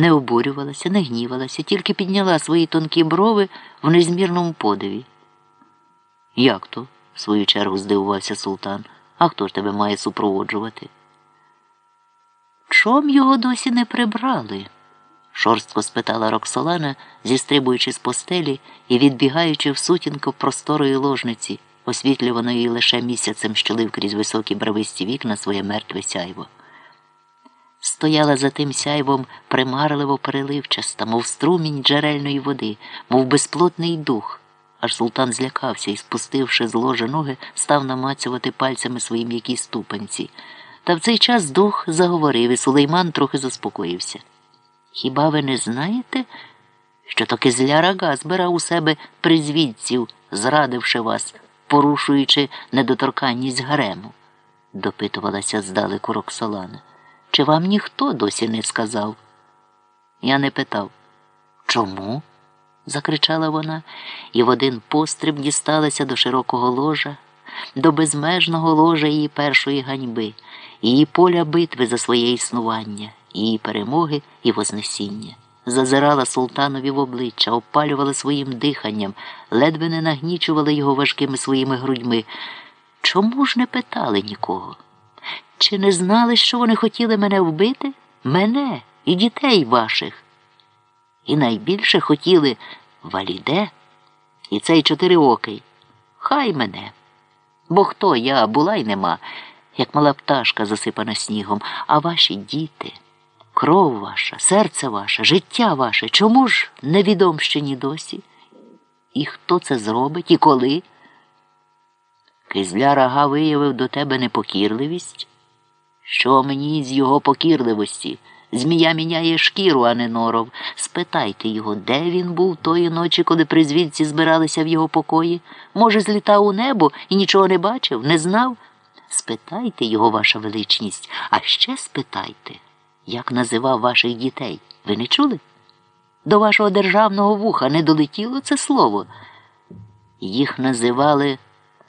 не обурювалася, не гнівалася, тільки підняла свої тонкі брови в незмірному подиві. Як то? в свою чергу здивувався султан. А хто ж тебе має супроводжувати? Чом його досі не прибрали? шорстко спитала Роксолана, зістрибуючи з постелі і відбігаючи в сутінку просторої ложниці, освітлюваної лише місяцем, що лив крізь високі брависті вікна своє мертве сяйво. Стояла за тим сяйвом примарливо переливчаста, мов струмінь джерельної води, мов безплотний дух. Аж султан злякався і, спустивши з ложа ноги, став намацювати пальцями свої м'які ступанці. Та в цей час дух заговорив, і сулейман трохи заспокоївся. Хіба ви не знаєте, що то кизляра збирав у себе призвідців, зрадивши вас, порушуючи недоторканність гарему? допитувалася здалеку Роксолана. Чи вам ніхто досі не сказав? Я не питав. Чому? закричала вона, і в один постриб дісталася до широкого ложа, до безмежного ложа її першої ганьби, її поля битви за своє існування, її перемоги і вознесіння. Зазирала султанові в обличчя, опалювала своїм диханням, ледве не нагнічувала його важкими своїми грудьми. Чому ж не питали нікого? Чи не знали, що вони хотіли мене вбити? Мене і дітей ваших? І найбільше хотіли валіде і цей чотириокий. Хай мене. Бо хто я була й нема, як мала пташка засипана снігом, а ваші діти, кров ваша, серце ваше, життя ваше, чому ж невідомщині досі? І хто це зробить і коли? Кизля рага виявив до тебе непокірливість? Що мені з його покірливості? Змія міняє шкіру, а не норов. Спитайте його, де він був тої ночі, коли призвідці збиралися в його покої? Може, злітав у небо і нічого не бачив, не знав? Спитайте його, ваша величність, а ще спитайте, як називав ваших дітей. Ви не чули? До вашого державного вуха не долетіло це слово. Їх називали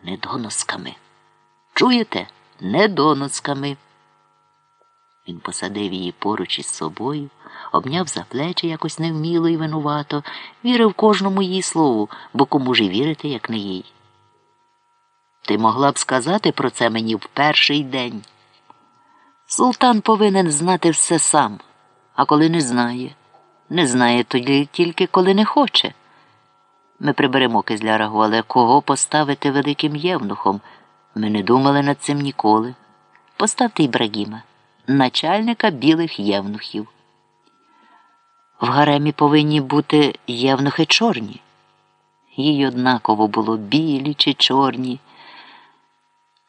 недоносками. Чуєте? Недоносками. Він посадив її поруч із собою, обняв за плечі якось невміло і винувато, вірив кожному її слову, бо кому ж і вірити, як не їй. Ти могла б сказати про це мені в перший день. Султан повинен знати все сам, а коли не знає, не знає тоді тільки коли не хоче. Ми приберемо кизлярагу, але кого поставити великим євнухом? Ми не думали над цим ніколи. Поставте Ібрагіма начальника білих євнухів. В гаремі повинні бути євнухи чорні. Їй однаково було білі чи чорні.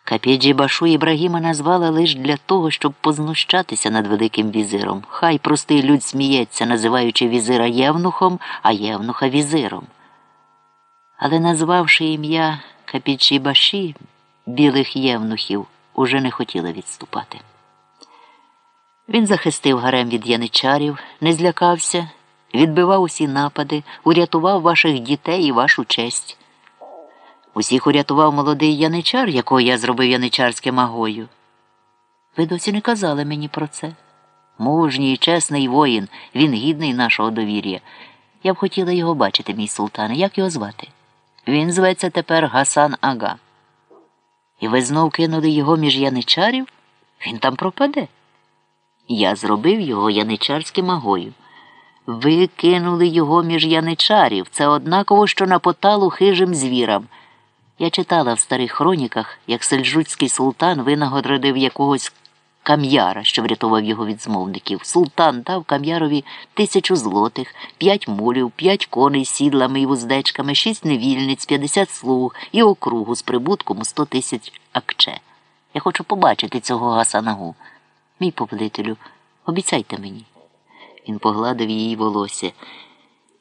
Капіджі Башу Ібрагіма назвала лише для того, щоб познущатися над Великим візиром. Хай простий люд сміється, називаючи візира євнухом, а євнуха візиром. Але назвавши ім'я Капіджі Баші білих євнухів, уже не хотіла відступати. Він захистив гарем від яничарів, не злякався, відбивав усі напади, урятував ваших дітей і вашу честь. Усіх урятував молодий яничар, якого я зробив яничарським агою. Ви досі не казали мені про це. Мужній, чесний воїн, він гідний нашого довір'я. Я б хотіла його бачити, мій султане. Як його звати? Він зветься тепер Гасан Ага. І ви знов кинули його між яничарів? Він там пропаде. Я зробив його яничарським агою. Ви кинули його між яничарів. Це однаково, що на поталу хижим звірам. Я читала в старих хроніках, як сельджуцький султан винагородив якогось кам'яра, що врятував його від змовників. Султан дав кам'ярові тисячу злотих, п'ять мулів, п'ять коней з сідлами і вуздечками, шість невільниць, п'ятдесят слуг і округу з прибутком у сто тисяч акче. Я хочу побачити цього гасанагу. Мій повелителю, обіцяйте мені. Він погладив її волосся.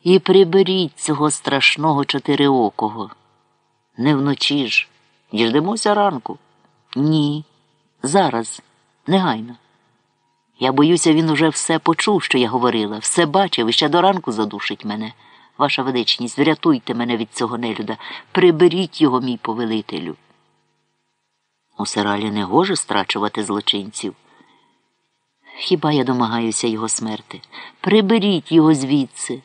І приберіть цього страшного чотириокого. Не вночі ж. Діждемося ранку. Ні. Зараз, негайно. Я боюся, він уже все почув, що я говорила, все бачив і ще до ранку задушить мене. Ваша величність, врятуйте мене від цього нелюда, приберіть його, мій повелителю. У Сералі не гоже страчувати злочинців. Хіба я домагаюся його смерти? Приберіть його звідси.